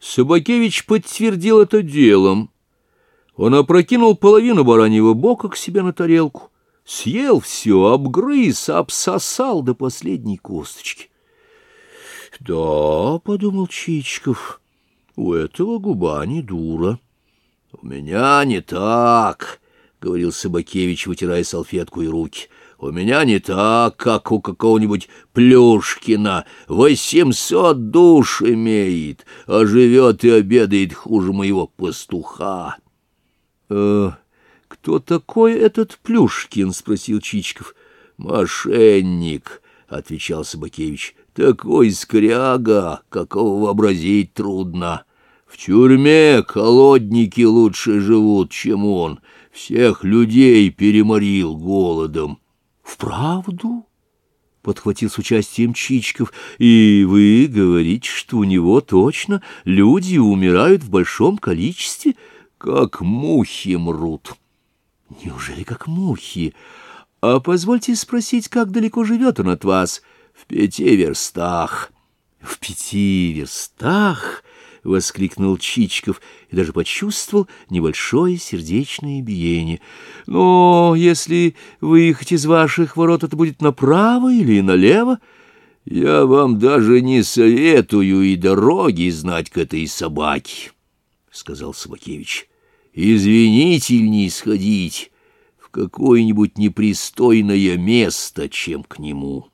Собакевич подтвердил это делом. Он опрокинул половину бараньего бока к себе на тарелку, съел все, обгрыз, обсосал до последней косточки. — Да, — подумал Чичиков, — у этого губа не дура. — У меня не так, — говорил Собакевич, вытирая салфетку и руки. — У меня не так, как у какого-нибудь Плюшкина. Восемьсот душ имеет, а живет и обедает хуже моего пастуха. «Э, — Кто такой этот Плюшкин? — спросил Чичиков. — Мошенник, — отвечал Собакевич. — Такой скряга, какого вообразить трудно. В тюрьме колодники лучше живут, чем он. Всех людей переморил голодом. — Вправду? — подхватил с участием Чичиков. — И вы говорите, что у него точно люди умирают в большом количестве? — как мухи мрут. Неужели как мухи? А позвольте спросить, как далеко живет он от вас? В пяти верстах. В пяти верстах? — воскликнул Чичиков и даже почувствовал небольшое сердечное биение. — Но если выехать из ваших ворот, это будет направо или налево? — Я вам даже не советую и дороги знать к этой собаке, — сказал Собакевич извинительней сходить в какое-нибудь непристойное место, чем к нему.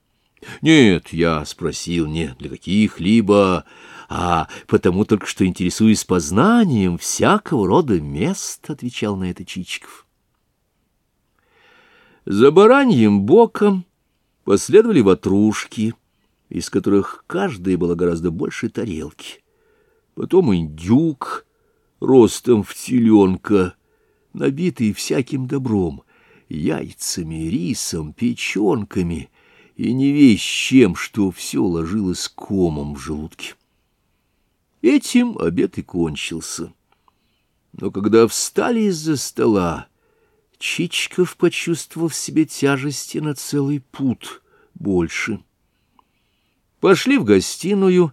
Нет, я спросил не для каких-либо, а потому только что интересуюсь познанием всякого рода мест, — отвечал на это Чичиков. За бараньим боком последовали ватрушки, из которых каждая была гораздо больше тарелки. Потом индюк — ростом в теленка, набитый всяким добром, яйцами, рисом, печенками и не весь чем, что все ложилось комом в желудке. Этим обед и кончился. Но когда встали из-за стола, Чичиков почувствовал в себе тяжести на целый путь больше. Пошли в гостиную,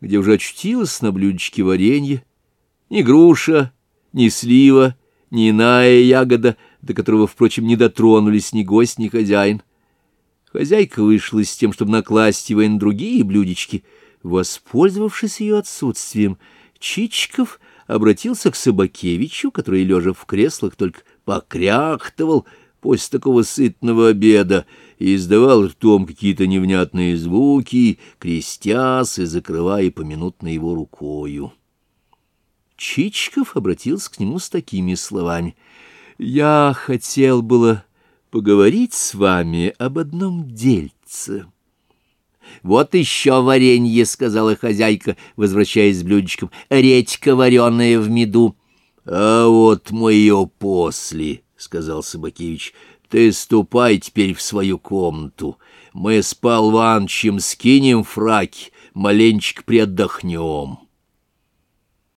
где уже очутилось на блюдечке варенье, ни груша, ни слива, ни иная ягода, до которого, впрочем, не дотронулись ни гость, ни хозяин. Хозяйка вышла с тем, чтобы накласть его на другие блюдечки. Воспользовавшись ее отсутствием, Чичиков обратился к Собакевичу, который, лежа в креслах, только покряхтывал после такого сытного обеда и издавал ртом какие-то невнятные звуки, крестясь и закрывая поминутно его рукою. Чичиков обратился к нему с такими словами. «Я хотел было поговорить с вами об одном дельце». «Вот еще варенье», — сказала хозяйка, возвращаясь с блюдечком, — «редька вареная в меду». «А вот мое после», — сказал Собакевич, — «ты ступай теперь в свою комнату. Мы с Пал скинем фраки, маленечко приотдохнем».